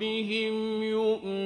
رَبِّهِمْ يُؤْمِنُونَ